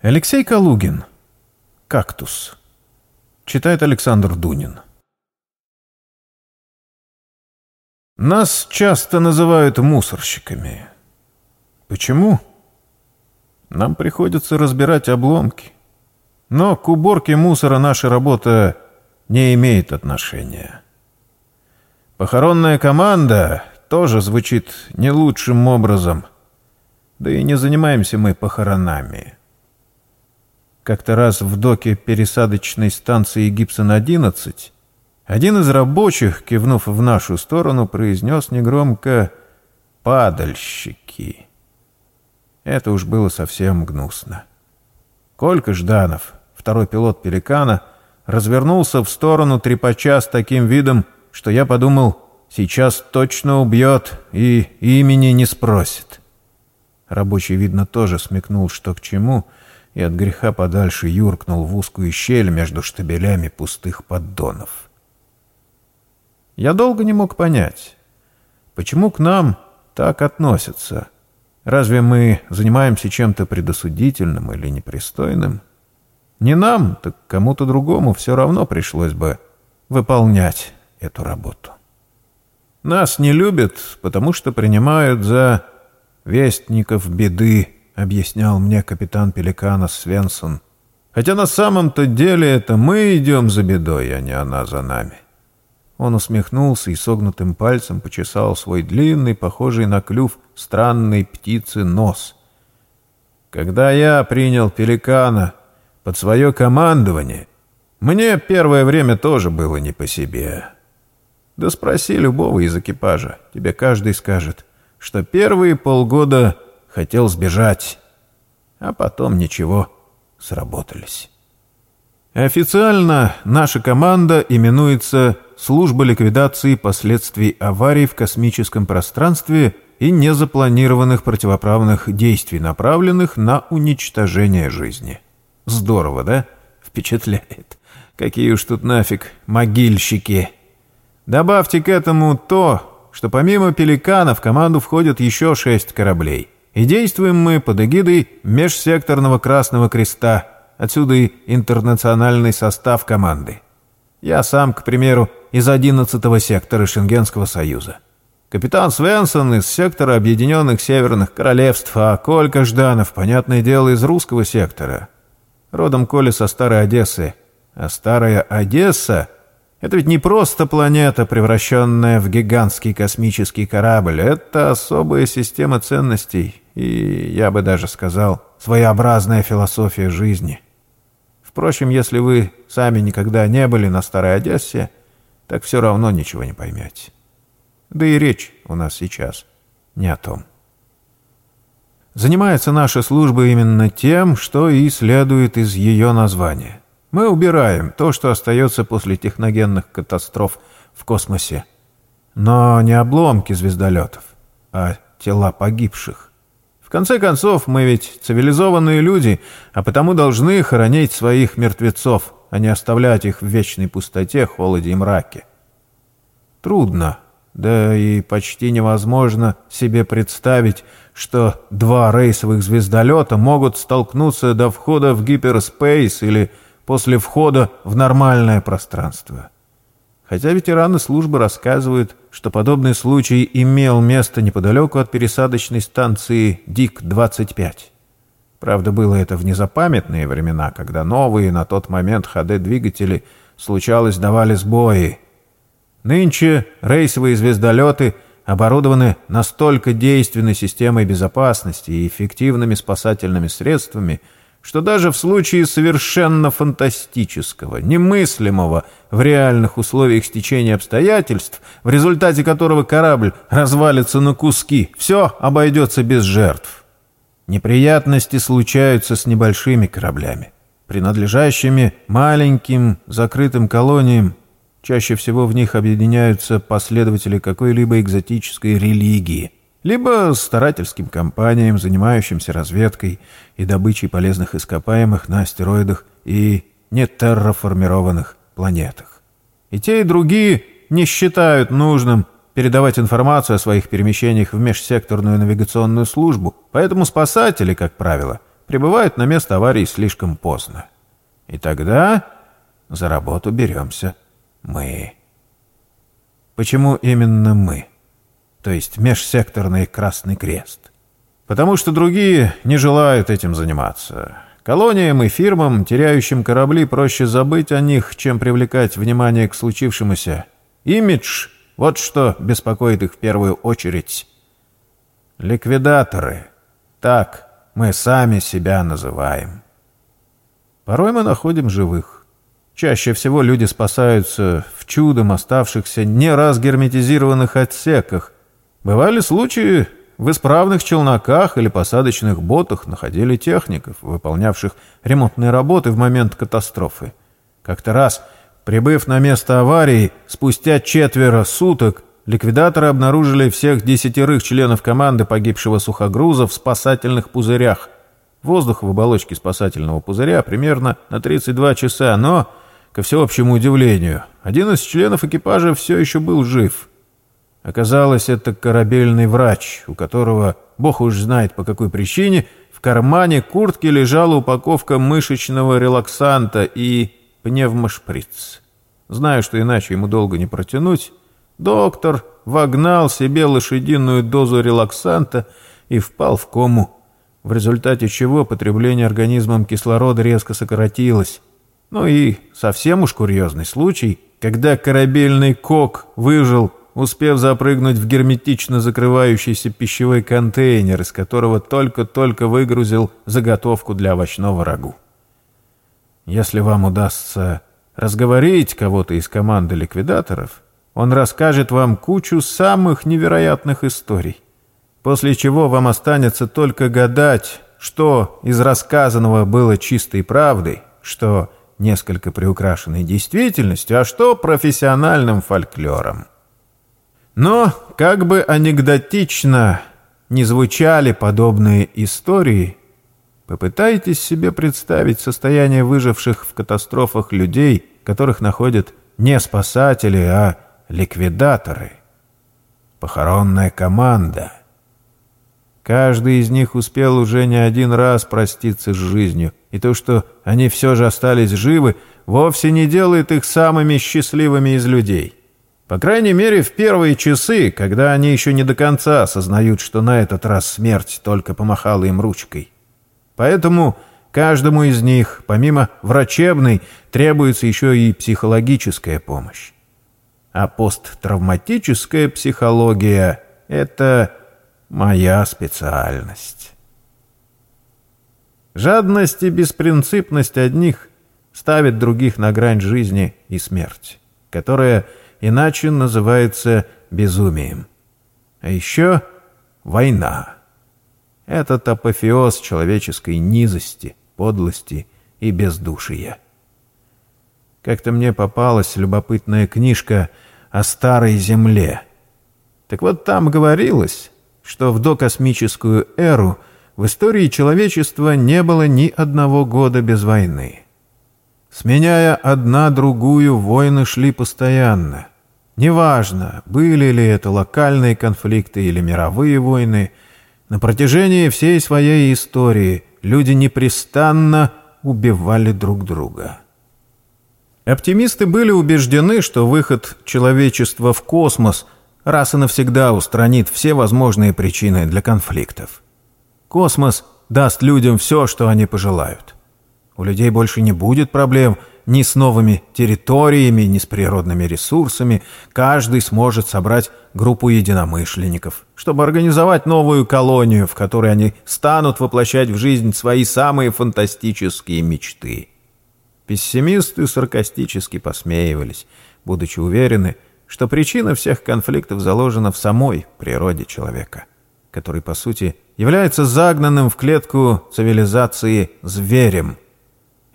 Алексей Калугин. «Кактус». Читает Александр Дунин. Нас часто называют мусорщиками. Почему? Нам приходится разбирать обломки. Но к уборке мусора наша работа не имеет отношения. Похоронная команда тоже звучит не лучшим образом. Да и не занимаемся мы похоронами. Как-то раз в доке пересадочной станции Гибсон-11 один из рабочих, кивнув в нашу сторону, произнес негромко «падальщики». Это уж было совсем гнусно. Колька Жданов, второй пилот «Пеликана», развернулся в сторону трепача с таким видом, что я подумал, сейчас точно убьет и имени не спросит. Рабочий, видно, тоже смекнул, что к чему, и от греха подальше юркнул в узкую щель между штабелями пустых поддонов. Я долго не мог понять, почему к нам так относятся. Разве мы занимаемся чем-то предосудительным или непристойным? Не нам, так кому-то другому все равно пришлось бы выполнять эту работу. Нас не любят, потому что принимают за вестников беды, объяснял мне капитан Пеликана Свенсон. Хотя на самом-то деле это мы идем за бедой, а не она за нами. Он усмехнулся и согнутым пальцем почесал свой длинный, похожий на клюв странной птицы нос. Когда я принял Пеликана под свое командование, мне первое время тоже было не по себе. Да спроси любого из экипажа, тебе каждый скажет, что первые полгода хотел сбежать, а потом ничего, сработались. Официально наша команда именуется «Служба ликвидации последствий аварий в космическом пространстве и незапланированных противоправных действий, направленных на уничтожение жизни». Здорово, да? Впечатляет. Какие уж тут нафиг могильщики. Добавьте к этому то, что помимо «Пеликана» в команду входят еще шесть кораблей. И действуем мы под эгидой Межсекторного Красного Креста. Отсюда и интернациональный состав команды. Я сам, к примеру, из 11-го сектора Шенгенского Союза. Капитан Свенсон из сектора Объединенных Северных Королевств, а Колька Жданов, понятное дело, из русского сектора. Родом Коля со Старой Одессы. А Старая Одесса — это ведь не просто планета, превращенная в гигантский космический корабль. Это особая система ценностей и, я бы даже сказал, своеобразная философия жизни. Впрочем, если вы сами никогда не были на Старой Одессе, так все равно ничего не поймете. Да и речь у нас сейчас не о том. Занимается наша служба именно тем, что и следует из ее названия. Мы убираем то, что остается после техногенных катастроф в космосе. Но не обломки звездолетов, а тела погибших. В конце концов, мы ведь цивилизованные люди, а потому должны хоронить своих мертвецов, а не оставлять их в вечной пустоте, холоде и мраке. Трудно, да и почти невозможно себе представить, что два рейсовых звездолета могут столкнуться до входа в гиперспейс или после входа в нормальное пространство. Хотя ветераны службы рассказывают, что подобный случай имел место неподалеку от пересадочной станции ДИК-25. Правда, было это в незапамятные времена, когда новые на тот момент ХД-двигатели случалось давали сбои. Нынче рейсовые звездолеты – оборудованы настолько действенной системой безопасности и эффективными спасательными средствами, что даже в случае совершенно фантастического, немыслимого в реальных условиях стечения обстоятельств, в результате которого корабль развалится на куски, все обойдется без жертв. Неприятности случаются с небольшими кораблями, принадлежащими маленьким закрытым колониям Чаще всего в них объединяются последователи какой-либо экзотической религии, либо старательским компаниям, занимающимся разведкой и добычей полезных ископаемых на астероидах и нетерраформированных планетах. И те, и другие не считают нужным передавать информацию о своих перемещениях в межсекторную навигационную службу, поэтому спасатели, как правило, прибывают на место аварии слишком поздно. И тогда за работу беремся мы. Почему именно мы? То есть межсекторный Красный Крест. Потому что другие не желают этим заниматься. Колониям и фирмам, теряющим корабли, проще забыть о них, чем привлекать внимание к случившемуся. Имидж — вот что беспокоит их в первую очередь. Ликвидаторы. Так мы сами себя называем. Порой мы находим живых. Чаще всего люди спасаются в чудом оставшихся не раз герметизированных отсеках. Бывали случаи, в исправных челноках или посадочных ботах находили техников, выполнявших ремонтные работы в момент катастрофы. Как-то раз, прибыв на место аварии, спустя четверо суток, ликвидаторы обнаружили всех десятерых членов команды погибшего сухогруза в спасательных пузырях. Воздух в оболочке спасательного пузыря примерно на 32 часа, но, ко всеобщему удивлению, один из членов экипажа все еще был жив – Оказалось, это корабельный врач, у которого, бог уж знает по какой причине, в кармане куртки лежала упаковка мышечного релаксанта и пневмошприц. Зная, что иначе ему долго не протянуть, доктор вогнал себе лошадиную дозу релаксанта и впал в кому, в результате чего потребление организмом кислорода резко сократилось. Ну и совсем уж курьезный случай, когда корабельный кок выжил успев запрыгнуть в герметично закрывающийся пищевой контейнер, из которого только-только выгрузил заготовку для овощного рагу. Если вам удастся разговорить кого-то из команды ликвидаторов, он расскажет вам кучу самых невероятных историй, после чего вам останется только гадать, что из рассказанного было чистой правдой, что несколько приукрашенной действительностью, а что профессиональным фольклором. Но, как бы анекдотично не звучали подобные истории, попытайтесь себе представить состояние выживших в катастрофах людей, которых находят не спасатели, а ликвидаторы. Похоронная команда. Каждый из них успел уже не один раз проститься с жизнью, и то, что они все же остались живы, вовсе не делает их самыми счастливыми из людей. По крайней мере, в первые часы, когда они еще не до конца осознают, что на этот раз смерть только помахала им ручкой. Поэтому каждому из них, помимо врачебной, требуется еще и психологическая помощь. А посттравматическая психология — это моя специальность. Жадность и беспринципность одних ставят других на грань жизни и смерти, которая — иначе называется безумием. А еще война. Этот апофеоз человеческой низости, подлости и бездушия. Как-то мне попалась любопытная книжка о старой Земле. Так вот там говорилось, что в докосмическую эру в истории человечества не было ни одного года без войны. Сменяя одна другую, войны шли постоянно. Неважно, были ли это локальные конфликты или мировые войны, на протяжении всей своей истории люди непрестанно убивали друг друга. Оптимисты были убеждены, что выход человечества в космос раз и навсегда устранит все возможные причины для конфликтов. Космос даст людям все, что они пожелают. У людей больше не будет проблем ни с новыми территориями, ни с природными ресурсами. Каждый сможет собрать группу единомышленников, чтобы организовать новую колонию, в которой они станут воплощать в жизнь свои самые фантастические мечты. Пессимисты саркастически посмеивались, будучи уверены, что причина всех конфликтов заложена в самой природе человека, который, по сути, является загнанным в клетку цивилизации зверем –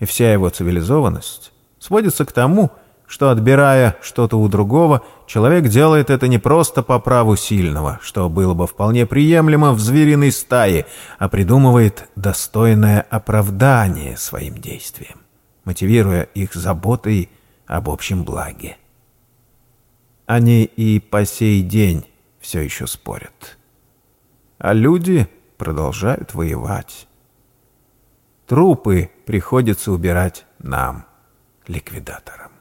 и вся его цивилизованность сводится к тому, что, отбирая что-то у другого, человек делает это не просто по праву сильного, что было бы вполне приемлемо в звериной стае, а придумывает достойное оправдание своим действиям, мотивируя их заботой об общем благе. Они и по сей день все еще спорят. А люди продолжают воевать. Трупы приходится убирать нам, ликвидаторам.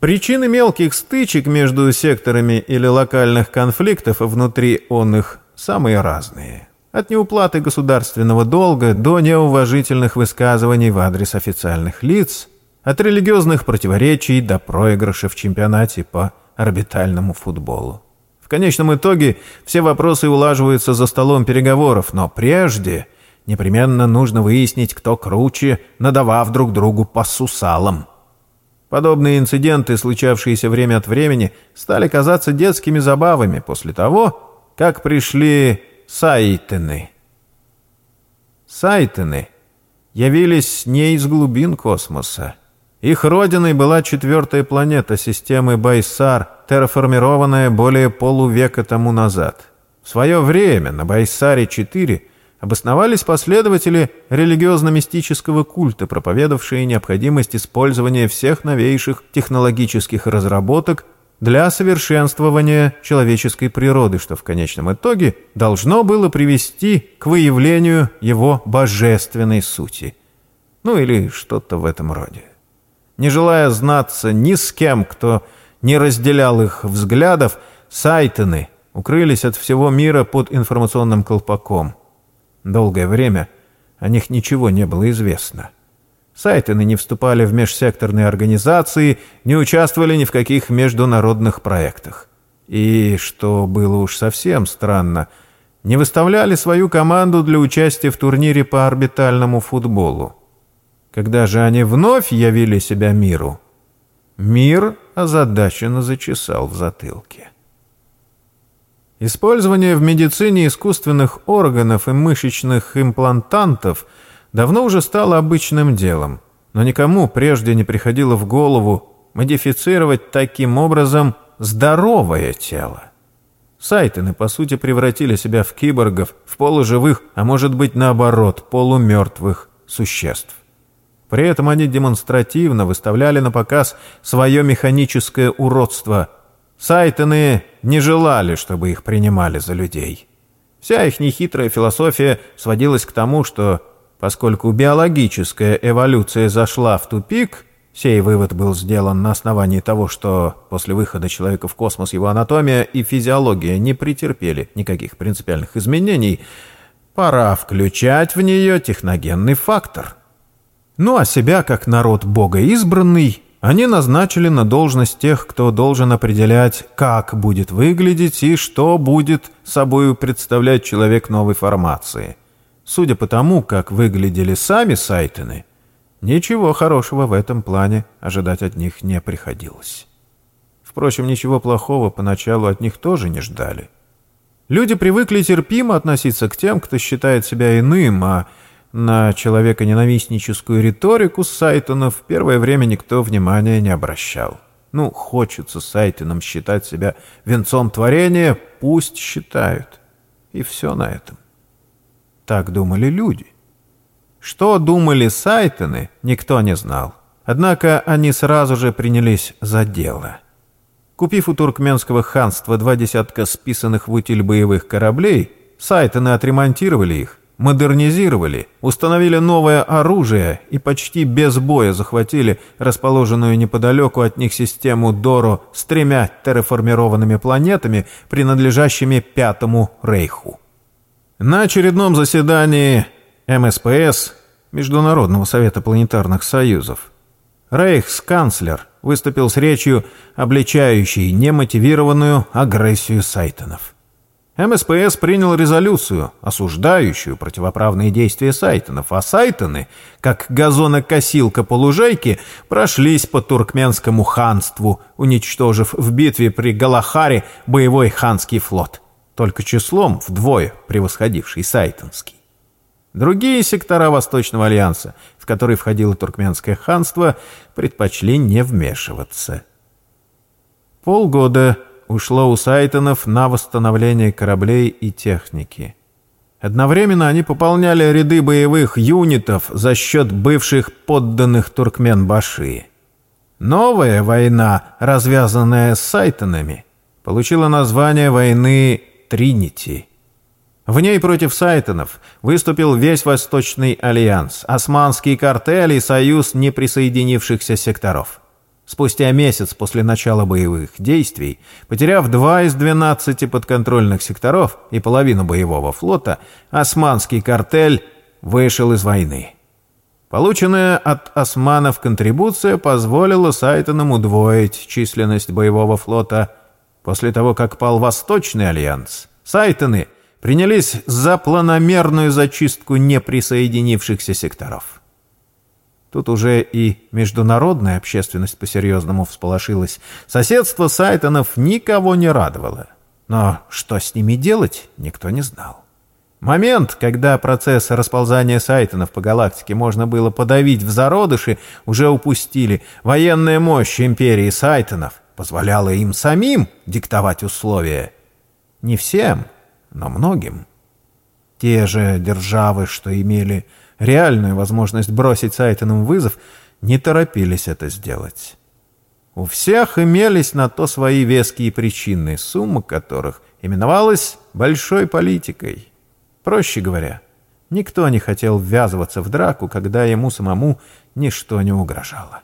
Причины мелких стычек между секторами или локальных конфликтов внутри он их самые разные. От неуплаты государственного долга до неуважительных высказываний в адрес официальных лиц, от религиозных противоречий до проигрыша в чемпионате по орбитальному футболу. В конечном итоге все вопросы улаживаются за столом переговоров, но прежде непременно нужно выяснить, кто круче, надавав друг другу по сусалам. Подобные инциденты, случавшиеся время от времени, стали казаться детскими забавами после того, как пришли сайтены. Сайтены явились не из глубин космоса. Их родиной была четвертая планета системы Байсар, терраформированная более полувека тому назад. В свое время на Байсаре-4 обосновались последователи религиозно-мистического культа, проповедовавшие необходимость использования всех новейших технологических разработок для совершенствования человеческой природы, что в конечном итоге должно было привести к выявлению его божественной сути. Ну или что-то в этом роде. Не желая знаться ни с кем, кто не разделял их взглядов, сайтены укрылись от всего мира под информационным колпаком – Долгое время о них ничего не было известно. Сайтены не вступали в межсекторные организации, не участвовали ни в каких международных проектах. И, что было уж совсем странно, не выставляли свою команду для участия в турнире по орбитальному футболу. Когда же они вновь явили себя миру, мир озадаченно зачесал в затылке. Использование в медицине искусственных органов и мышечных имплантантов давно уже стало обычным делом, но никому прежде не приходило в голову модифицировать таким образом здоровое тело. Сайтены, по сути, превратили себя в киборгов, в полуживых, а может быть наоборот, полумертвых существ. При этом они демонстративно выставляли на показ свое механическое уродство – Сайтоны не желали, чтобы их принимали за людей. Вся их нехитрая философия сводилась к тому, что поскольку биологическая эволюция зашла в тупик, сей вывод был сделан на основании того, что после выхода человека в космос его анатомия и физиология не претерпели никаких принципиальных изменений, пора включать в нее техногенный фактор. Ну а себя как народ Бога избранный они назначили на должность тех, кто должен определять, как будет выглядеть и что будет собою представлять человек новой формации. Судя по тому, как выглядели сами Сайтены, ничего хорошего в этом плане ожидать от них не приходилось. Впрочем, ничего плохого поначалу от них тоже не ждали. Люди привыкли терпимо относиться к тем, кто считает себя иным, а на человеконенавистническую риторику Сайтонов в первое время никто внимания не обращал. Ну, хочется Сайтоном считать себя венцом творения, пусть считают. И все на этом. Так думали люди. Что думали Сайтоны, никто не знал. Однако они сразу же принялись за дело. Купив у туркменского ханства два десятка списанных в утиль боевых кораблей, Сайтоны отремонтировали их, модернизировали, установили новое оружие и почти без боя захватили расположенную неподалеку от них систему Доро с тремя терраформированными планетами, принадлежащими Пятому Рейху. На очередном заседании МСПС, Международного совета планетарных союзов, Рейхсканцлер выступил с речью, обличающей немотивированную агрессию Сайтонов. МСПС принял резолюцию, осуждающую противоправные действия Сайтонов, а Сайтоны, как газонокосилка по лужайке, прошлись по туркменскому ханству, уничтожив в битве при Галахаре боевой ханский флот, только числом вдвое превосходивший Сайтонский. Другие сектора Восточного альянса, в который входило туркменское ханство, предпочли не вмешиваться. Полгода ушло у Сайтонов на восстановление кораблей и техники. Одновременно они пополняли ряды боевых юнитов за счет бывших подданных Туркмен-Баши. Новая война, развязанная с Сайтонами, получила название войны Тринити. В ней против Сайтонов выступил весь Восточный альянс, османский картель и союз неприсоединившихся секторов. Спустя месяц после начала боевых действий, потеряв два из 12 подконтрольных секторов и половину боевого флота, османский картель вышел из войны. Полученная от османов контрибуция позволила Сайтонам удвоить численность боевого флота. После того, как пал Восточный альянс, Сайтоны принялись за планомерную зачистку неприсоединившихся секторов. Тут уже и международная общественность по-серьезному всполошилась. Соседство Сайтонов никого не радовало. Но что с ними делать, никто не знал. Момент, когда процесс расползания Сайтонов по галактике можно было подавить в зародыши, уже упустили. Военная мощь империи Сайтонов позволяла им самим диктовать условия. Не всем, но многим. Те же державы, что имели реальную возможность бросить Сайтонам вызов, не торопились это сделать. У всех имелись на то свои веские причины, сумма которых именовалась «большой политикой». Проще говоря, никто не хотел ввязываться в драку, когда ему самому ничто не угрожало.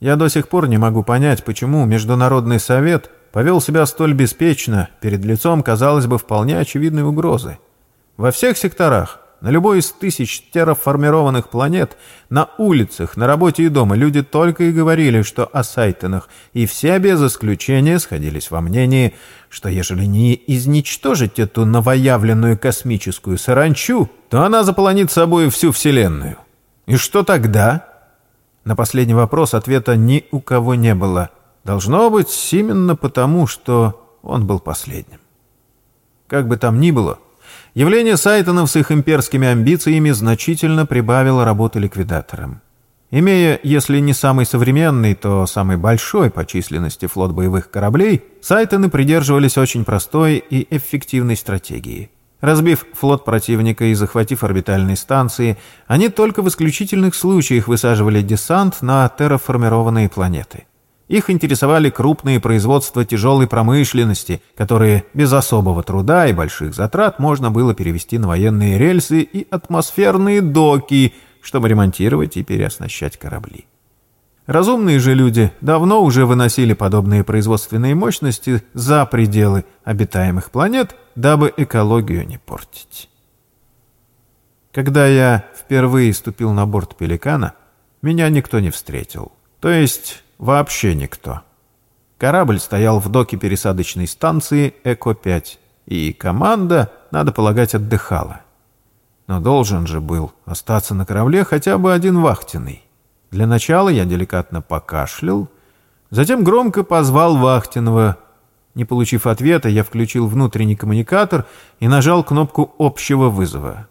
Я до сих пор не могу понять, почему Международный совет повел себя столь беспечно перед лицом, казалось бы, вполне очевидной угрозы. Во всех секторах, на любой из тысяч терраформированных планет, на улицах, на работе и дома люди только и говорили, что о Сайтонах, и все без исключения сходились во мнении, что ежели не изничтожить эту новоявленную космическую саранчу, то она заполонит собой всю Вселенную. И что тогда? На последний вопрос ответа ни у кого не было – Должно быть именно потому, что он был последним. Как бы там ни было, явление Сайтонов с их имперскими амбициями значительно прибавило работы ликвидаторам. Имея, если не самый современный, то самый большой по численности флот боевых кораблей, Сайтоны придерживались очень простой и эффективной стратегии. Разбив флот противника и захватив орбитальные станции, они только в исключительных случаях высаживали десант на терраформированные планеты. Их интересовали крупные производства тяжелой промышленности, которые без особого труда и больших затрат можно было перевести на военные рельсы и атмосферные доки, чтобы ремонтировать и переоснащать корабли. Разумные же люди давно уже выносили подобные производственные мощности за пределы обитаемых планет, дабы экологию не портить. Когда я впервые ступил на борт «Пеликана», меня никто не встретил. То есть Вообще никто. Корабль стоял в доке пересадочной станции «Эко-5», и команда, надо полагать, отдыхала. Но должен же был остаться на корабле хотя бы один вахтенный. Для начала я деликатно покашлял, затем громко позвал вахтенного. Не получив ответа, я включил внутренний коммуникатор и нажал кнопку общего вызова.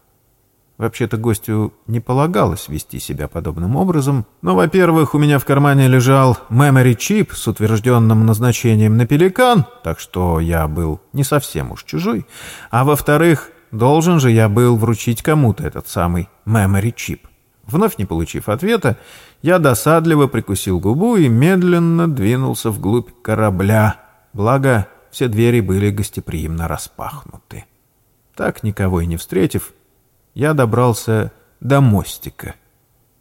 Вообще-то гостю не полагалось вести себя подобным образом, но, во-первых, у меня в кармане лежал memory-чип с утвержденным назначением на пеликан, так что я был не совсем уж чужой, а во-вторых, должен же я был вручить кому-то этот самый memory-чип. Вновь не получив ответа, я досадливо прикусил губу и медленно двинулся вглубь корабля, благо все двери были гостеприимно распахнуты. Так, никого и не встретив, я добрался до мостика.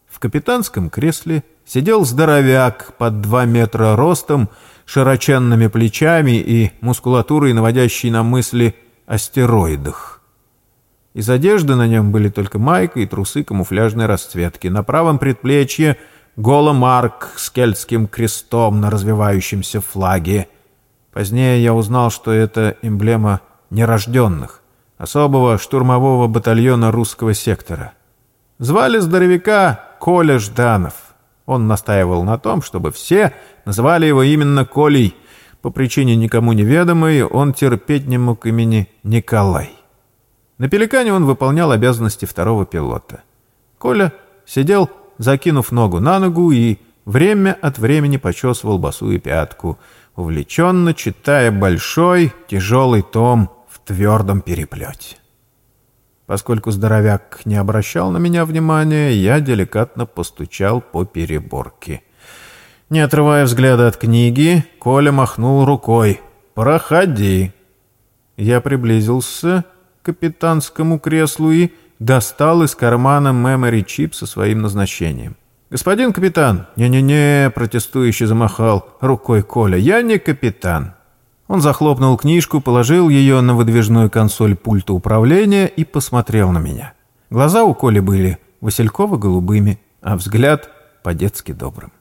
В капитанском кресле сидел здоровяк под два метра ростом, широченными плечами и мускулатурой, наводящей на мысли о стероидах. Из одежды на нем были только майка и трусы камуфляжной расцветки. На правом предплечье голомарк с кельтским крестом на развивающемся флаге. Позднее я узнал, что это эмблема нерожденных особого штурмового батальона русского сектора. Звали здоровяка Коля Жданов. Он настаивал на том, чтобы все называли его именно Колей. По причине никому неведомой он терпеть не мог имени Николай. На «Пеликане» он выполнял обязанности второго пилота. Коля сидел, закинув ногу на ногу и время от времени почесывал босую пятку, увлеченно читая большой тяжелый том твердом переплете. Поскольку здоровяк не обращал на меня внимания, я деликатно постучал по переборке. Не отрывая взгляда от книги, Коля махнул рукой. «Проходи». Я приблизился к капитанскому креслу и достал из кармана memory чип со своим назначением. «Господин капитан!» «Не-не-не!» — протестующий замахал рукой Коля. «Я не капитан!» Он захлопнул книжку, положил ее на выдвижную консоль пульта управления и посмотрел на меня. Глаза у Коли были васильково-голубыми, а взгляд по-детски добрым.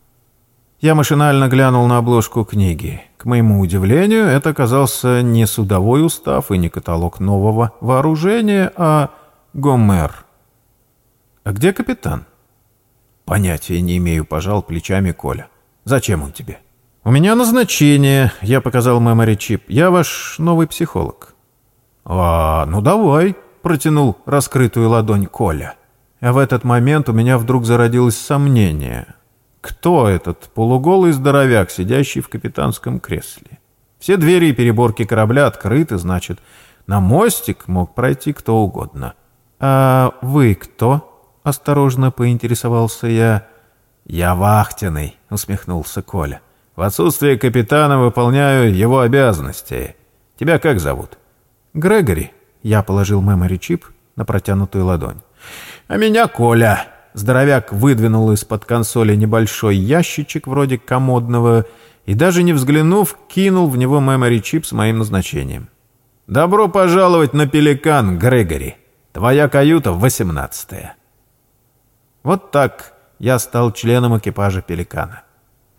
Я машинально глянул на обложку книги. К моему удивлению, это оказался не судовой устав и не каталог нового вооружения, а Гомер. «А где капитан?» «Понятия не имею», — пожал плечами Коля. «Зачем он тебе?» «У меня назначение», — я показал мемори чип. «Я ваш новый психолог». «А, ну давай», — протянул раскрытую ладонь Коля. А в этот момент у меня вдруг зародилось сомнение. Кто этот полуголый здоровяк, сидящий в капитанском кресле? Все двери и переборки корабля открыты, значит, на мостик мог пройти кто угодно. «А вы кто?» — осторожно поинтересовался я. «Я вахтенный», — усмехнулся Коля. В отсутствие капитана выполняю его обязанности. Тебя как зовут?» «Грегори». Я положил мемори-чип на протянутую ладонь. «А меня Коля». Здоровяк выдвинул из-под консоли небольшой ящичек вроде комодного и, даже не взглянув, кинул в него мемори-чип с моим назначением. «Добро пожаловать на Пеликан, Грегори. Твоя каюта восемнадцатая». Вот так я стал членом экипажа Пеликана.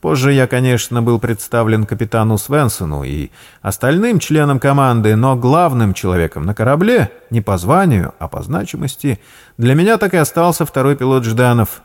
Позже я, конечно, был представлен капитану Свенсону и остальным членам команды, но главным человеком на корабле, не по званию, а по значимости, для меня так и остался второй пилот Жданов.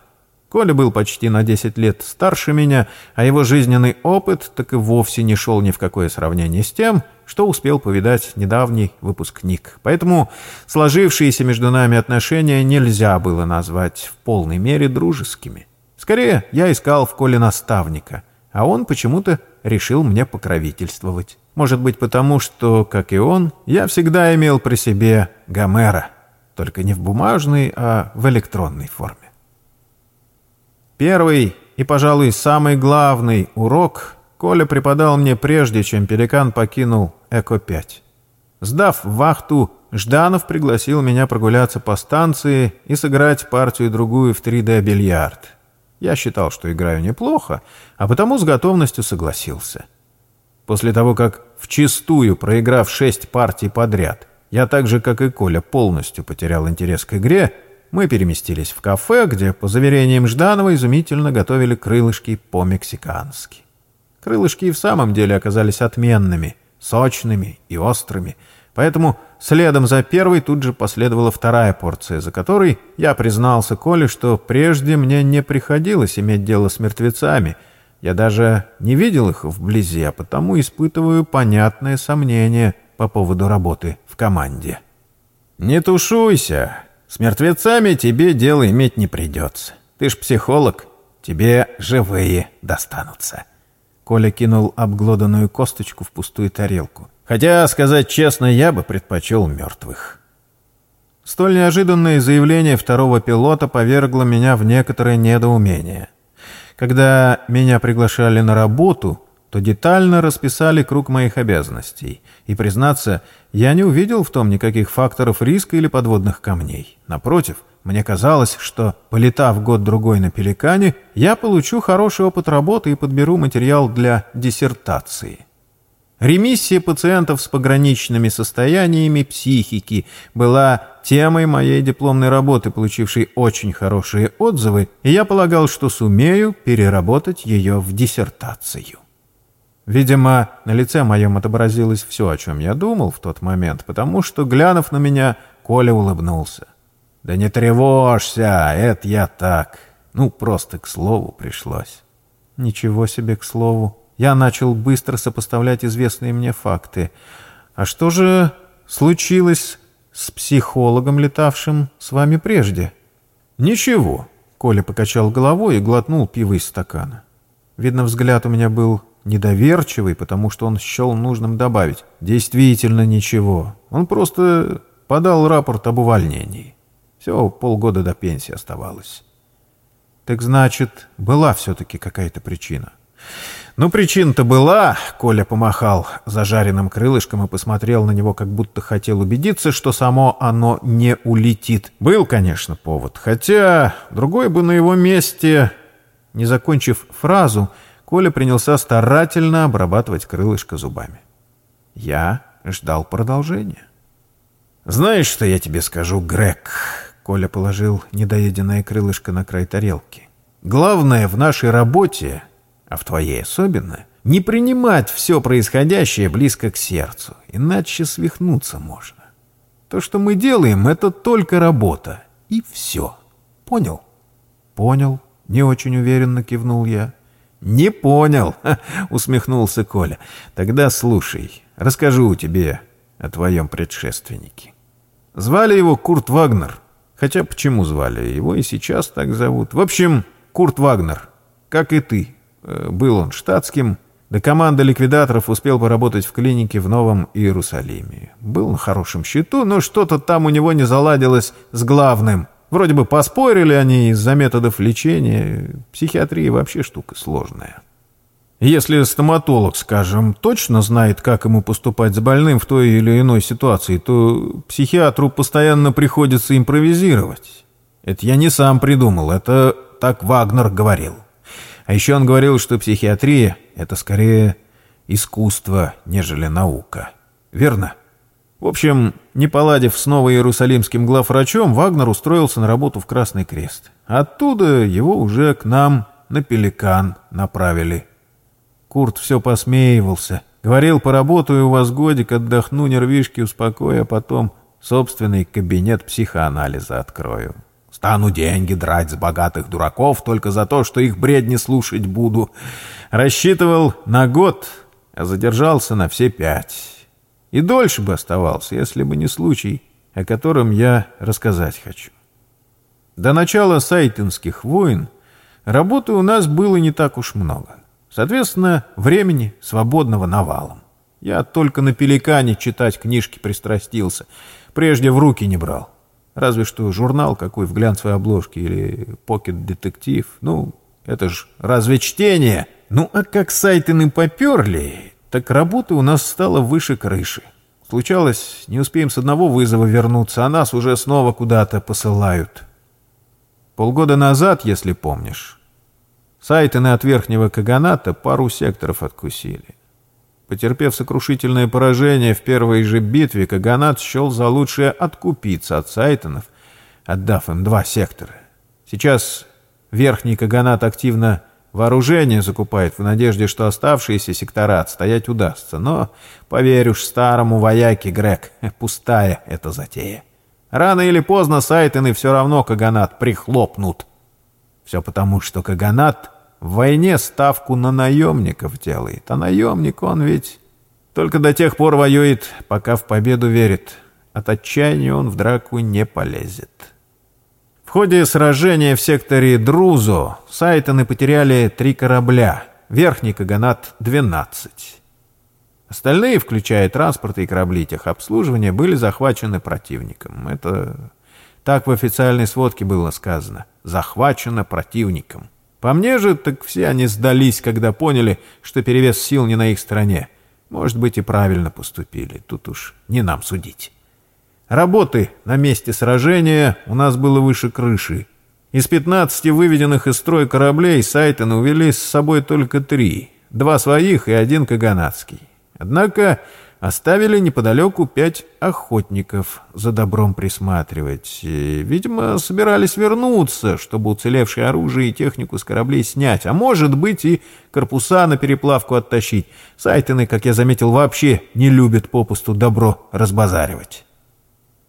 Коля был почти на 10 лет старше меня, а его жизненный опыт так и вовсе не шел ни в какое сравнение с тем, что успел повидать недавний выпускник. Поэтому сложившиеся между нами отношения нельзя было назвать в полной мере дружескими. Скорее, я искал в Коле наставника, а он почему-то решил мне покровительствовать. Может быть, потому что, как и он, я всегда имел при себе Гомера, только не в бумажной, а в электронной форме. Первый и, пожалуй, самый главный урок Коля преподал мне прежде, чем «Пеликан» покинул «Эко-5». Сдав вахту, Жданов пригласил меня прогуляться по станции и сыграть партию-другую в 3D-бильярд. Я считал, что играю неплохо, а потому с готовностью согласился. После того, как вчистую, проиграв шесть партий подряд, я так же, как и Коля, полностью потерял интерес к игре, мы переместились в кафе, где, по заверениям Жданова, изумительно готовили крылышки по-мексикански. Крылышки и в самом деле оказались отменными, сочными и острыми — Поэтому следом за первой тут же последовала вторая порция, за которой я признался Коле, что прежде мне не приходилось иметь дело с мертвецами. Я даже не видел их вблизи, а потому испытываю понятное сомнение по поводу работы в команде. «Не тушуйся. С мертвецами тебе дело иметь не придется. Ты ж психолог, тебе живые достанутся». Коля кинул обглоданную косточку в пустую тарелку. Хотя, сказать честно, я бы предпочел мертвых. Столь неожиданное заявление второго пилота повергло меня в некоторое недоумение. Когда меня приглашали на работу, то детально расписали круг моих обязанностей. И, признаться, я не увидел в том никаких факторов риска или подводных камней. Напротив, мне казалось, что, полетав год-другой на «Пеликане», я получу хороший опыт работы и подберу материал для диссертации. Ремиссия пациентов с пограничными состояниями психики была темой моей дипломной работы, получившей очень хорошие отзывы, и я полагал, что сумею переработать ее в диссертацию. Видимо, на лице моем отобразилось все, о чем я думал в тот момент, потому что, глянув на меня, Коля улыбнулся. «Да не тревожься, это я так. Ну, просто к слову пришлось». «Ничего себе к слову», я начал быстро сопоставлять известные мне факты. А что же случилось с психологом, летавшим с вами прежде? Ничего. Коля покачал головой и глотнул пиво из стакана. Видно, взгляд у меня был недоверчивый, потому что он счел нужным добавить. Действительно ничего. Он просто подал рапорт об увольнении. Все, полгода до пенсии оставалось. Так значит, была все-таки какая-то причина. Ну, причина-то была, Коля помахал зажаренным крылышком и посмотрел на него, как будто хотел убедиться, что само оно не улетит. Был, конечно, повод, хотя другой бы на его месте... Не закончив фразу, Коля принялся старательно обрабатывать крылышко зубами. Я ждал продолжения. «Знаешь, что я тебе скажу, Грег?» Коля положил недоеденное крылышко на край тарелки. «Главное в нашей работе а в твоей особенно, не принимать все происходящее близко к сердцу, иначе свихнуться можно. То, что мы делаем, это только работа, и все. Понял? Понял, не очень уверенно кивнул я. Не понял, усмехнулся Коля. Тогда слушай, расскажу тебе о твоем предшественнике. Звали его Курт Вагнер. Хотя почему звали? Его и сейчас так зовут. В общем, Курт Вагнер, как и ты, был он штатским, да команда ликвидаторов успел поработать в клинике в Новом Иерусалиме. Был на хорошем счету, но что-то там у него не заладилось с главным. Вроде бы поспорили они из-за методов лечения. Психиатрия вообще штука сложная. Если стоматолог, скажем, точно знает, как ему поступать с больным в той или иной ситуации, то психиатру постоянно приходится импровизировать. Это я не сам придумал, это так Вагнер говорил. А еще он говорил, что психиатрия — это скорее искусство, нежели наука. Верно? В общем, не поладив с новоиерусалимским главврачом, Вагнер устроился на работу в Красный Крест. Оттуда его уже к нам на Пеликан направили. Курт все посмеивался. Говорил, поработаю у вас годик, отдохну, нервишки успокою, а потом собственный кабинет психоанализа открою. Стану деньги драть с богатых дураков только за то, что их бредни слушать буду. Рассчитывал на год, а задержался на все пять. И дольше бы оставался, если бы не случай, о котором я рассказать хочу. До начала сайтинских войн работы у нас было не так уж много. Соответственно, времени свободного навалом. Я только на пеликане читать книжки пристрастился, прежде в руки не брал. Разве что журнал какой в глянцевой обложке или покет-детектив. Ну, это ж разве чтение? Ну, а как сайты не поперли, так работы у нас стало выше крыши. Случалось, не успеем с одного вызова вернуться, а нас уже снова куда-то посылают. Полгода назад, если помнишь, сайты от Верхнего Каганата пару секторов откусили. Потерпев сокрушительное поражение в первой же битве, Каганат счел за лучшее откупиться от сайтонов, отдав им два сектора. Сейчас верхний Каганат активно вооружение закупает в надежде, что оставшиеся сектора отстоять удастся. Но, поверь уж старому вояке, Грег, пустая эта затея. Рано или поздно сайтоны все равно Каганат прихлопнут. Все потому, что Каганат в войне ставку на наемников делает. А наемник он ведь только до тех пор воюет, пока в победу верит. От отчаяния он в драку не полезет. В ходе сражения в секторе Друзо Сайтоны потеряли три корабля, верхний Каганат — 12. Остальные, включая транспорты и корабли техобслуживания, были захвачены противником. Это так в официальной сводке было сказано. «Захвачено противником». По мне же, так все они сдались, когда поняли, что перевес сил не на их стороне. Может быть, и правильно поступили, тут уж не нам судить. Работы на месте сражения у нас было выше крыши. Из 15 выведенных из строя кораблей Сайтон увели с собой только три. Два своих и один каганатский. Однако оставили неподалеку пять охотников за добром присматривать. И, видимо, собирались вернуться, чтобы уцелевшее оружие и технику с кораблей снять, а может быть и корпуса на переплавку оттащить. Сайтены, как я заметил, вообще не любят попусту добро разбазаривать.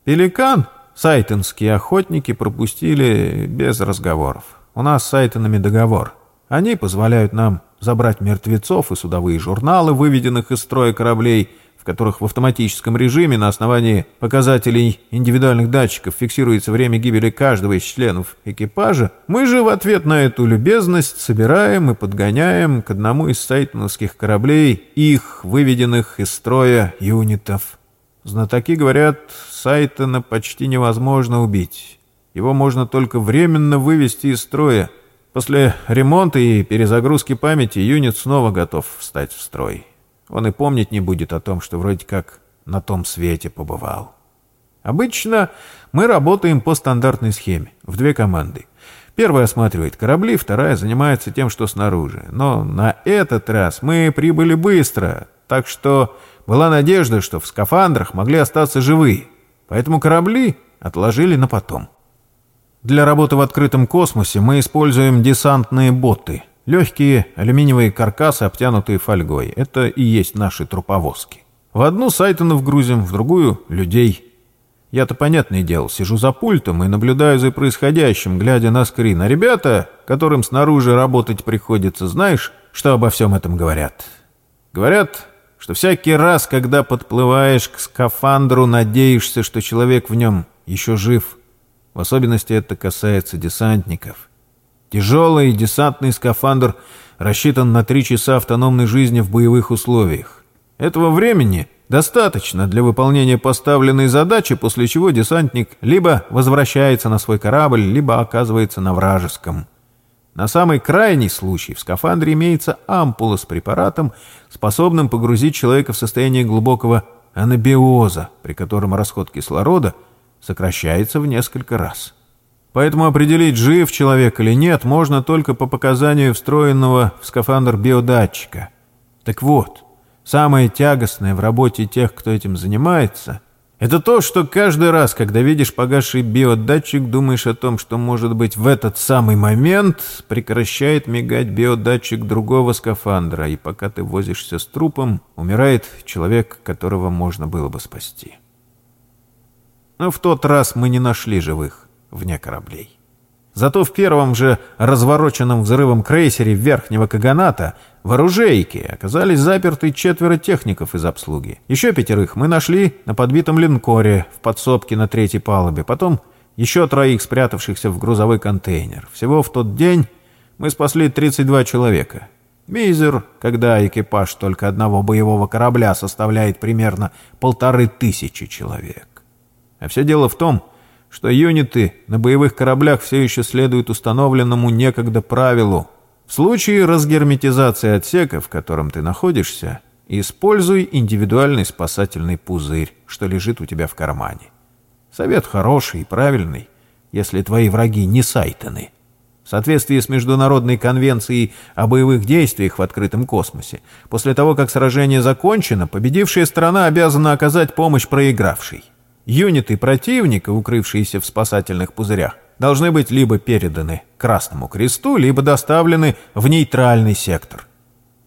Пеликан сайтенские охотники пропустили без разговоров. У нас с сайтенами договор. Они позволяют нам забрать мертвецов и судовые журналы, выведенных из строя кораблей, в которых в автоматическом режиме на основании показателей индивидуальных датчиков фиксируется время гибели каждого из членов экипажа, мы же в ответ на эту любезность собираем и подгоняем к одному из сайтоновских кораблей их, выведенных из строя юнитов. Знатоки говорят, Сайтона почти невозможно убить. Его можно только временно вывести из строя, После ремонта и перезагрузки памяти юнит снова готов встать в строй. Он и помнить не будет о том, что вроде как на том свете побывал. Обычно мы работаем по стандартной схеме, в две команды. Первая осматривает корабли, вторая занимается тем, что снаружи. Но на этот раз мы прибыли быстро, так что была надежда, что в скафандрах могли остаться живые. Поэтому корабли отложили на потом. Для работы в открытом космосе мы используем десантные боты. Легкие алюминиевые каркасы, обтянутые фольгой. Это и есть наши труповозки. В одну Сайтонов грузим, в другую — людей. Я-то, понятное дело, сижу за пультом и наблюдаю за происходящим, глядя на скрин. А ребята, которым снаружи работать приходится, знаешь, что обо всем этом говорят? Говорят, что всякий раз, когда подплываешь к скафандру, надеешься, что человек в нем еще жив. В особенности это касается десантников. Тяжелый десантный скафандр рассчитан на три часа автономной жизни в боевых условиях. Этого времени Достаточно для выполнения поставленной задачи, после чего десантник либо возвращается на свой корабль, либо оказывается на вражеском. На самый крайний случай в скафандре имеется ампула с препаратом, способным погрузить человека в состояние глубокого анабиоза, при котором расход кислорода сокращается в несколько раз. Поэтому определить, жив человек или нет, можно только по показанию встроенного в скафандр биодатчика. Так вот, Самое тягостное в работе тех, кто этим занимается, это то, что каждый раз, когда видишь погасший биодатчик, думаешь о том, что, может быть, в этот самый момент прекращает мигать биодатчик другого скафандра, и пока ты возишься с трупом, умирает человек, которого можно было бы спасти. Но в тот раз мы не нашли живых вне кораблей. Зато в первом же развороченном взрывом крейсере Верхнего Каганата в оружейке оказались заперты четверо техников из обслуги. Еще пятерых мы нашли на подбитом линкоре в подсобке на третьей палубе. Потом еще троих, спрятавшихся в грузовой контейнер. Всего в тот день мы спасли 32 человека. Мизер, когда экипаж только одного боевого корабля составляет примерно полторы тысячи человек. А все дело в том, что юниты на боевых кораблях все еще следуют установленному некогда правилу. В случае разгерметизации отсека, в котором ты находишься, используй индивидуальный спасательный пузырь, что лежит у тебя в кармане. Совет хороший и правильный, если твои враги не сайтаны. В соответствии с Международной конвенцией о боевых действиях в открытом космосе, после того, как сражение закончено, победившая страна обязана оказать помощь проигравшей. Юниты противника, укрывшиеся в спасательных пузырях, должны быть либо переданы Красному Кресту, либо доставлены в нейтральный сектор.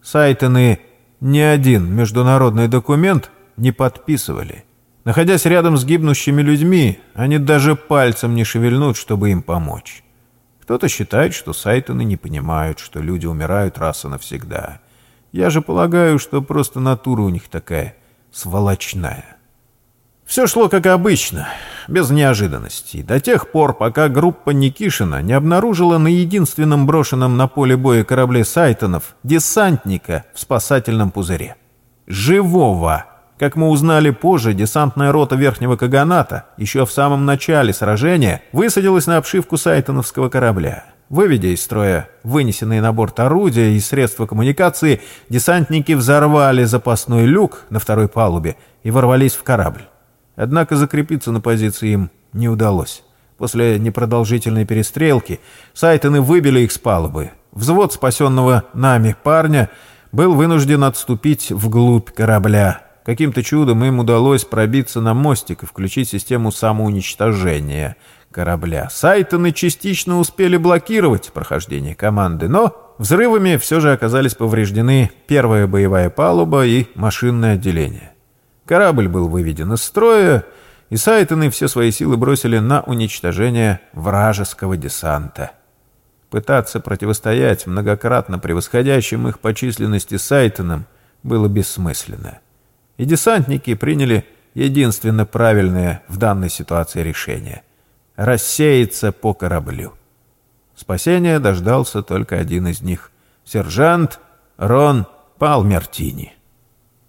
Сайтоны ни один международный документ не подписывали. Находясь рядом с гибнущими людьми, они даже пальцем не шевельнут, чтобы им помочь. Кто-то считает, что Сайтоны не понимают, что люди умирают раз и навсегда. Я же полагаю, что просто натура у них такая сволочная. Все шло как обычно, без неожиданностей, до тех пор, пока группа Никишина не обнаружила на единственном брошенном на поле боя корабле Сайтонов десантника в спасательном пузыре. Живого! Как мы узнали позже, десантная рота Верхнего Каганата еще в самом начале сражения высадилась на обшивку сайтоновского корабля. Выведя из строя вынесенные на борт орудия и средства коммуникации, десантники взорвали запасной люк на второй палубе и ворвались в корабль. Однако закрепиться на позиции им не удалось. После непродолжительной перестрелки Сайтоны выбили их с палубы. Взвод спасенного нами парня был вынужден отступить вглубь корабля. Каким-то чудом им удалось пробиться на мостик и включить систему самоуничтожения корабля. Сайтоны частично успели блокировать прохождение команды, но взрывами все же оказались повреждены первая боевая палуба и машинное отделение. Корабль был выведен из строя, и Сайтоны все свои силы бросили на уничтожение вражеского десанта. Пытаться противостоять многократно превосходящим их по численности Сайтонам было бессмысленно. И десантники приняли единственно правильное в данной ситуации решение — рассеяться по кораблю. Спасения дождался только один из них — сержант Рон Палмертини.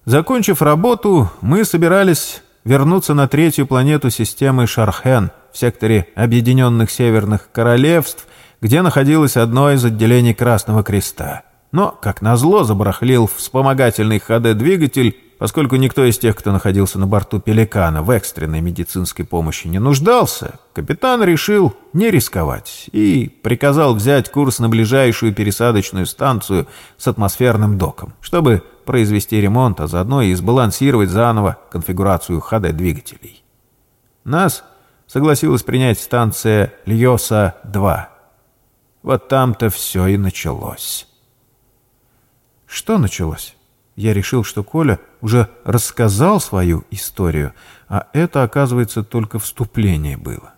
Закончив работу, мы собирались вернуться на третью планету системы Шархен в секторе Объединенных Северных Королевств, где находилось одно из отделений Красного Креста. Но, как назло, забарахлил вспомогательный ХД-двигатель, Поскольку никто из тех, кто находился на борту «Пеликана» в экстренной медицинской помощи не нуждался, капитан решил не рисковать и приказал взять курс на ближайшую пересадочную станцию с атмосферным доком, чтобы произвести ремонт, а заодно и сбалансировать заново конфигурацию ХД-двигателей. Нас согласилась принять станция Льоса-2. Вот там-то все и началось. Что началось? Я решил, что Коля уже рассказал свою историю, а это, оказывается, только вступление было.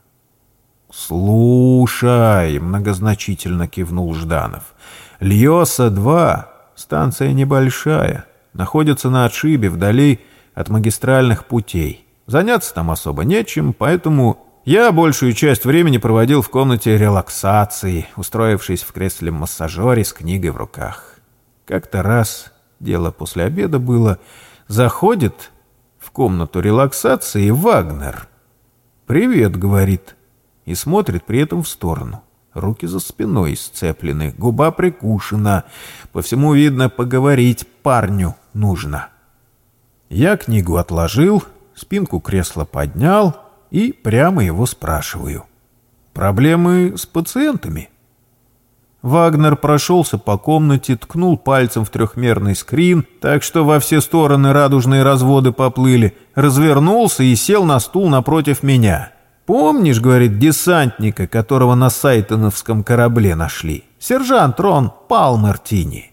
«Слушай», — многозначительно кивнул Жданов, — «Льоса-2, станция небольшая, находится на отшибе вдали от магистральных путей. Заняться там особо нечем, поэтому я большую часть времени проводил в комнате релаксации, устроившись в кресле-массажере с книгой в руках. Как-то раз дело после обеда было, заходит в комнату релаксации Вагнер. «Привет», — говорит, и смотрит при этом в сторону. Руки за спиной сцеплены, губа прикушена. По всему видно, поговорить парню нужно. Я книгу отложил, спинку кресла поднял и прямо его спрашиваю. «Проблемы с пациентами?» Вагнер прошелся по комнате, ткнул пальцем в трехмерный скрин, так что во все стороны радужные разводы поплыли, развернулся и сел на стул напротив меня. «Помнишь, — говорит, — десантника, которого на Сайтоновском корабле нашли? Сержант Рон Палмертини».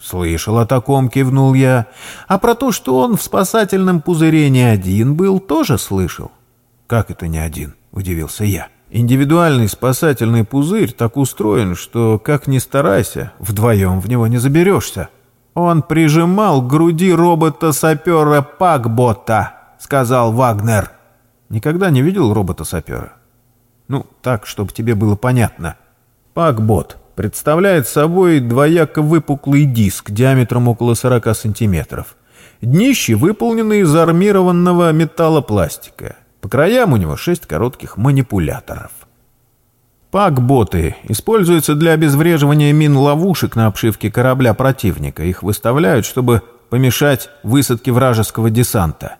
«Слышал о таком», — кивнул я. «А про то, что он в спасательном пузыре не один был, тоже слышал». «Как это не один?» — удивился я. Индивидуальный спасательный пузырь так устроен, что, как ни старайся, вдвоем в него не заберешься. Он прижимал к груди робота-сапера Пакбота, сказал Вагнер. Никогда не видел робота-сапера? Ну, так, чтобы тебе было понятно. Пакбот представляет собой двояко выпуклый диск диаметром около 40 сантиметров. Днище выполнены из армированного металлопластика. По краям у него шесть коротких манипуляторов. Пак-боты используются для обезвреживания мин-ловушек на обшивке корабля противника. Их выставляют, чтобы помешать высадке вражеского десанта.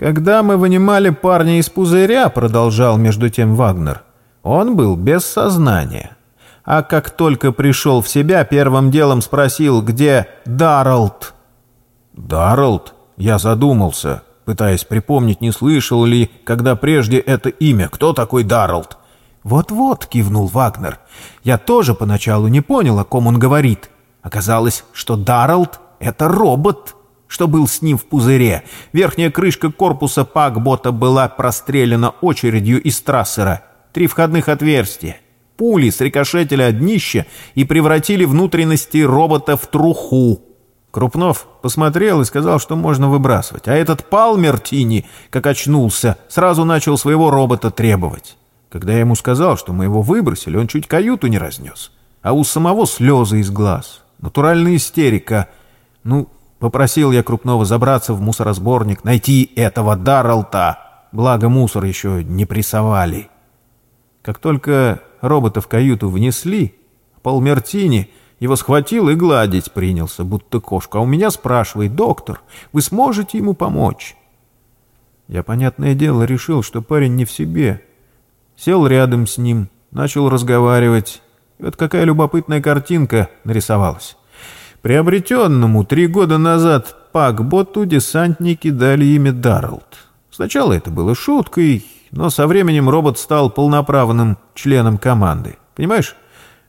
Когда мы вынимали парня из пузыря, продолжал между тем Вагнер, он был без сознания. А как только пришел в себя, первым делом спросил, где Даррелд. «Даррелд?» Я задумался пытаясь припомнить, не слышал ли, когда прежде это имя. Кто такой Даррелд? «Вот-вот», — кивнул Вагнер. «Я тоже поначалу не понял, о ком он говорит. Оказалось, что Даррелд — это робот, что был с ним в пузыре. Верхняя крышка корпуса Пакбота была прострелена очередью из трассера. Три входных отверстия. Пули срикошетили от днища и превратили внутренности робота в труху. Крупнов посмотрел и сказал, что можно выбрасывать. А этот Палмер Тини, как очнулся, сразу начал своего робота требовать. Когда я ему сказал, что мы его выбросили, он чуть каюту не разнес. А у самого слезы из глаз. Натуральная истерика. Ну, попросил я Крупного забраться в мусоросборник, найти этого Даррелта. Благо мусор еще не прессовали. Как только робота в каюту внесли, Палмертини его схватил и гладить принялся, будто кошка. А у меня спрашивает, доктор, вы сможете ему помочь? Я, понятное дело, решил, что парень не в себе. Сел рядом с ним, начал разговаривать. И вот какая любопытная картинка нарисовалась. Приобретенному три года назад Пакботу десантники дали имя Даррелд. Сначала это было шуткой, но со временем робот стал полноправным членом команды. Понимаешь?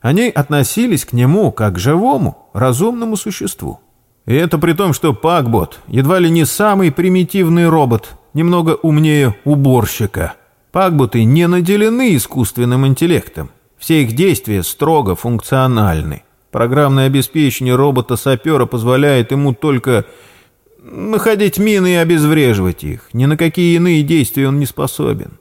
Они относились к нему как к живому, разумному существу. И это при том, что Пакбот едва ли не самый примитивный робот, немного умнее уборщика. Пакботы не наделены искусственным интеллектом. Все их действия строго функциональны. Программное обеспечение робота-сапера позволяет ему только находить мины и обезвреживать их. Ни на какие иные действия он не способен.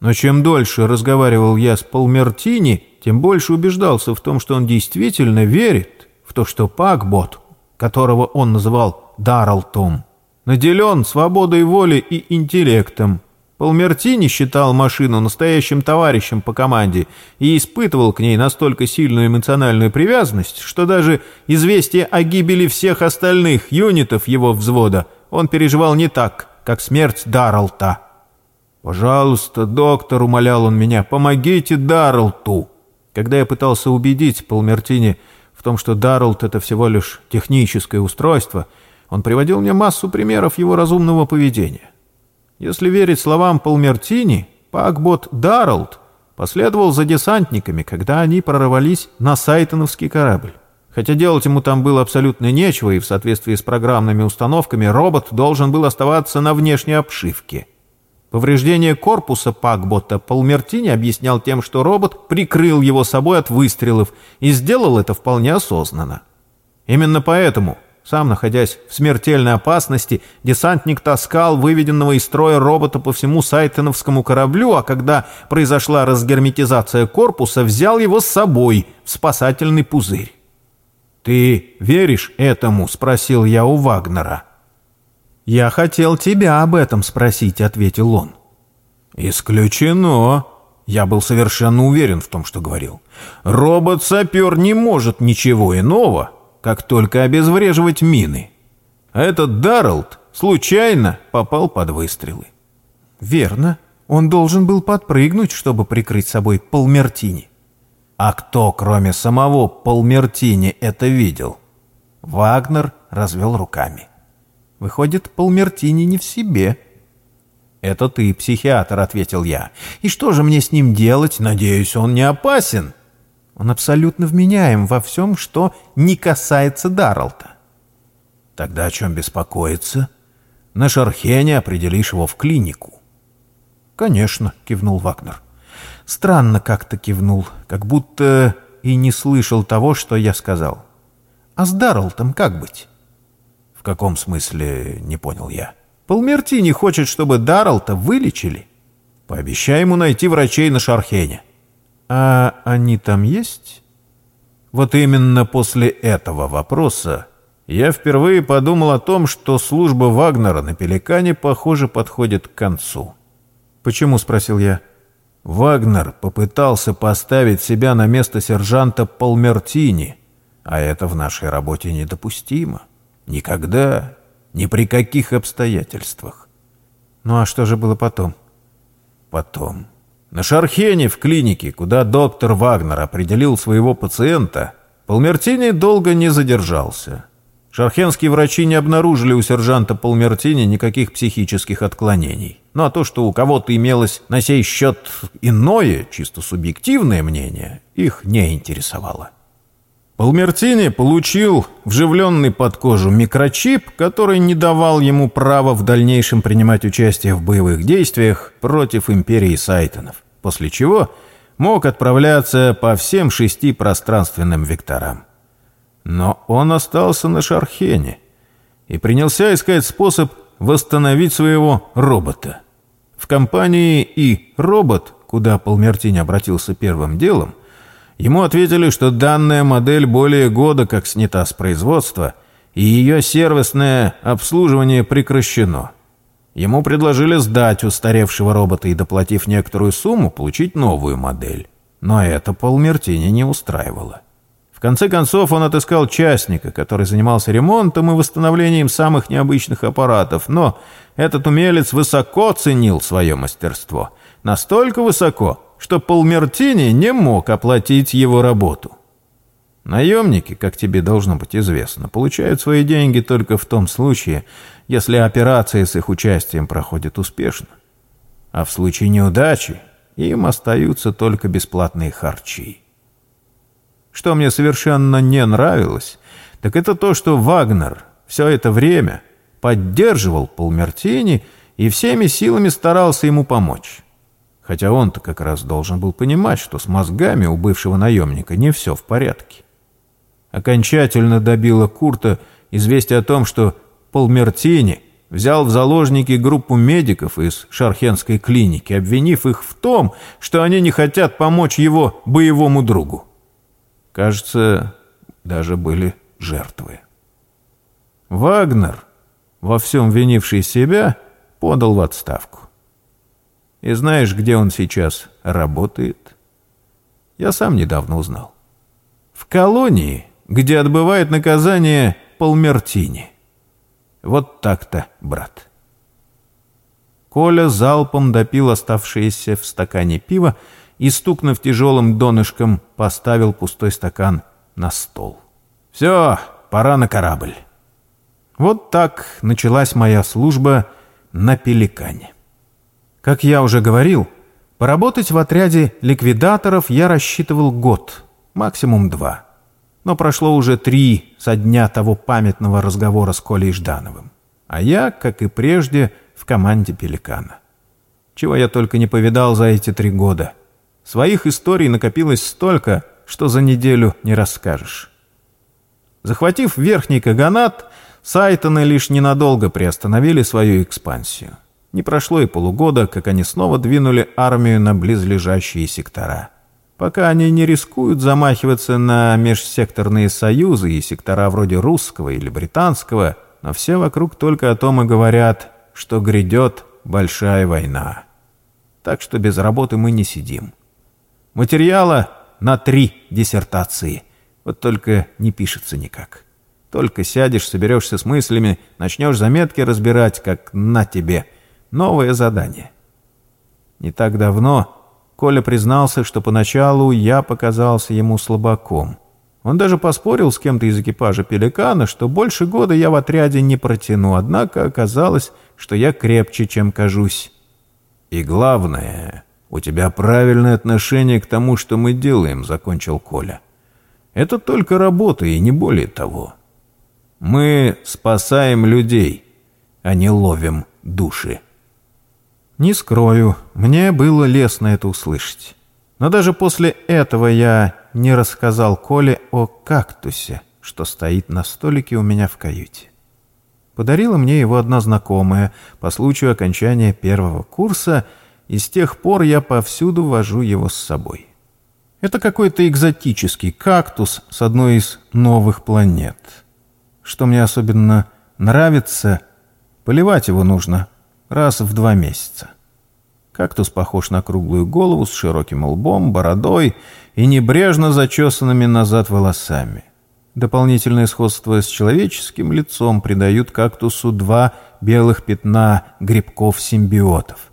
Но чем дольше разговаривал я с Полмертини, тем больше убеждался в том, что он действительно верит в то, что Пакбот, которого он называл Даралтом, наделен свободой воли и интеллектом. Полмертини считал машину настоящим товарищем по команде и испытывал к ней настолько сильную эмоциональную привязанность, что даже известие о гибели всех остальных юнитов его взвода он переживал не так, как смерть Даррелта. «Пожалуйста, доктор», — умолял он меня, — «помогите Даррелту». Когда я пытался убедить Полмертини в том, что Даррелт — это всего лишь техническое устройство, он приводил мне массу примеров его разумного поведения. Если верить словам Полмертини, Пакбот Даррелт последовал за десантниками, когда они прорвались на Сайтоновский корабль. Хотя делать ему там было абсолютно нечего, и в соответствии с программными установками робот должен был оставаться на внешней обшивке. Повреждение корпуса Пакбота Полмертини объяснял тем, что робот прикрыл его собой от выстрелов и сделал это вполне осознанно. Именно поэтому сам находясь в смертельной опасности, десантник таскал выведенного из строя робота по всему Сайтоновскому кораблю, а когда произошла разгерметизация корпуса, взял его с собой в спасательный пузырь. «Ты веришь этому?» — спросил я у Вагнера. «Я хотел тебя об этом спросить», — ответил он. «Исключено», я был совершенно уверен в том, что говорил. Робот-сапер не может ничего иного, как только обезвреживать мины. А этот Даррелд случайно попал под выстрелы. Верно. Он должен был подпрыгнуть, чтобы прикрыть собой Полмертини. А кто, кроме самого Полмертини, это видел? Вагнер развел руками. Выходит, Полмертини не в себе. «Это ты, психиатр», — ответил я. «И что же мне с ним делать? Надеюсь, он не опасен». Он абсолютно вменяем во всем, что не касается Даррелта. Тогда о чем беспокоиться? На Шархене определишь его в клинику. Конечно, кивнул Вагнер. Странно как-то кивнул, как будто и не слышал того, что я сказал. А с Даррелтом как быть? В каком смысле, не понял я. Полмерти не хочет, чтобы Даррелта вылечили. Пообещай ему найти врачей на Шархене. «А они там есть?» Вот именно после этого вопроса я впервые подумал о том, что служба Вагнера на Пеликане, похоже, подходит к концу. «Почему?» — спросил я. Вагнер попытался поставить себя на место сержанта Полмертини, а это в нашей работе недопустимо. Никогда, ни при каких обстоятельствах. Ну а что же было потом? Потом. На Шархене в клинике, куда доктор Вагнер определил своего пациента, Полмертини долго не задержался. Шархенские врачи не обнаружили у сержанта Полмертини никаких психических отклонений. Ну а то, что у кого-то имелось на сей счет иное, чисто субъективное мнение, их не интересовало. Полмертини получил вживленный под кожу микрочип, который не давал ему права в дальнейшем принимать участие в боевых действиях против империи Сайтонов, после чего мог отправляться по всем шести пространственным векторам. Но он остался на Шархене и принялся искать способ восстановить своего робота. В компании «И робот», куда Полмертини обратился первым делом, Ему ответили, что данная модель более года как снята с производства, и ее сервисное обслуживание прекращено. Ему предложили сдать устаревшего робота и, доплатив некоторую сумму, получить новую модель. Но это Полмертини не устраивало. В конце концов он отыскал частника, который занимался ремонтом и восстановлением самых необычных аппаратов, но этот умелец высоко ценил свое мастерство. Настолько высоко, что Полмертини не мог оплатить его работу. Наемники, как тебе должно быть известно, получают свои деньги только в том случае, если операция с их участием проходит успешно. А в случае неудачи им остаются только бесплатные харчи. Что мне совершенно не нравилось, так это то, что Вагнер все это время поддерживал Полмертини и всеми силами старался ему помочь. Хотя он-то как раз должен был понимать, что с мозгами у бывшего наемника не все в порядке. Окончательно добило Курта известие о том, что Полмертини взял в заложники группу медиков из Шархенской клиники, обвинив их в том, что они не хотят помочь его боевому другу. Кажется, даже были жертвы. Вагнер, во всем винивший себя, подал в отставку. И знаешь, где он сейчас работает? Я сам недавно узнал. В колонии, где отбывает наказание Полмертини. Вот так-то, брат. Коля залпом допил оставшееся в стакане пива и, стукнув тяжелым донышком, поставил пустой стакан на стол. «Все, пора на корабль». Вот так началась моя служба на Пеликане. Как я уже говорил, поработать в отряде ликвидаторов я рассчитывал год, максимум два. Но прошло уже три со дня того памятного разговора с Колей Ждановым. А я, как и прежде, в команде «Пеликана». Чего я только не повидал за эти три года. Своих историй накопилось столько, что за неделю не расскажешь. Захватив верхний Каганат, Сайтоны лишь ненадолго приостановили свою экспансию. Не прошло и полугода, как они снова двинули армию на близлежащие сектора. Пока они не рискуют замахиваться на межсекторные союзы и сектора вроде русского или британского, но все вокруг только о том и говорят, что грядет большая война. Так что без работы мы не сидим. Материала на три диссертации. Вот только не пишется никак. Только сядешь, соберешься с мыслями, начнешь заметки разбирать, как на тебе. Новое задание. Не так давно Коля признался, что поначалу я показался ему слабаком. Он даже поспорил с кем-то из экипажа «Пеликана», что больше года я в отряде не протяну, однако оказалось, что я крепче, чем кажусь. «И главное, у тебя правильное отношение к тому, что мы делаем», — закончил Коля. «Это только работа и не более того. Мы спасаем людей, а не ловим души». Не скрою, мне было лестно это услышать. Но даже после этого я не рассказал Коле о кактусе, что стоит на столике у меня в каюте. Подарила мне его одна знакомая по случаю окончания первого курса, и с тех пор я повсюду вожу его с собой. Это какой-то экзотический кактус с одной из новых планет. Что мне особенно нравится, поливать его нужно раз в два месяца. Кактус похож на круглую голову с широким лбом, бородой и небрежно зачесанными назад волосами. Дополнительное сходство с человеческим лицом придают кактусу два белых пятна грибков-симбиотов.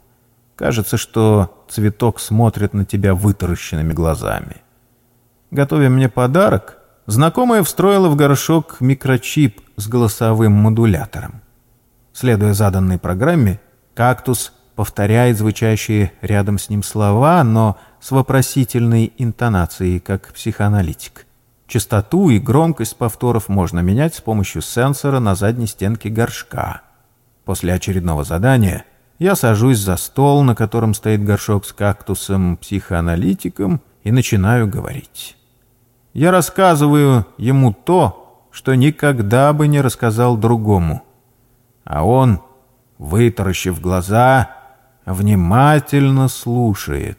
Кажется, что цветок смотрит на тебя вытаращенными глазами. Готовя мне подарок, знакомая встроила в горшок микрочип с голосовым модулятором. Следуя заданной программе, кактус повторяет звучащие рядом с ним слова, но с вопросительной интонацией, как психоаналитик. Частоту и громкость повторов можно менять с помощью сенсора на задней стенке горшка. После очередного задания я сажусь за стол, на котором стоит горшок с кактусом, психоаналитиком, и начинаю говорить. Я рассказываю ему то, что никогда бы не рассказал другому. А он, вытаращив глаза, внимательно слушает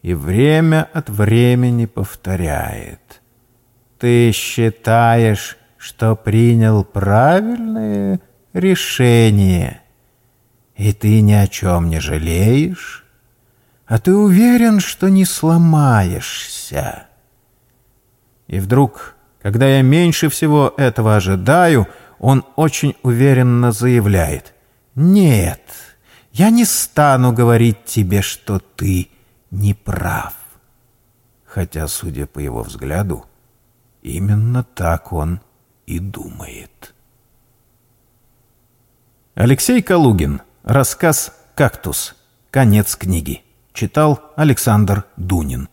и время от времени повторяет. «Ты считаешь, что принял правильное решение, и ты ни о чем не жалеешь, а ты уверен, что не сломаешься?» И вдруг, когда я меньше всего этого ожидаю, он очень уверенно заявляет «Нет». Я не стану говорить тебе, что ты не прав. Хотя, судя по его взгляду, именно так он и думает. Алексей Калугин. Рассказ «Кактус». Конец книги. Читал Александр Дунин.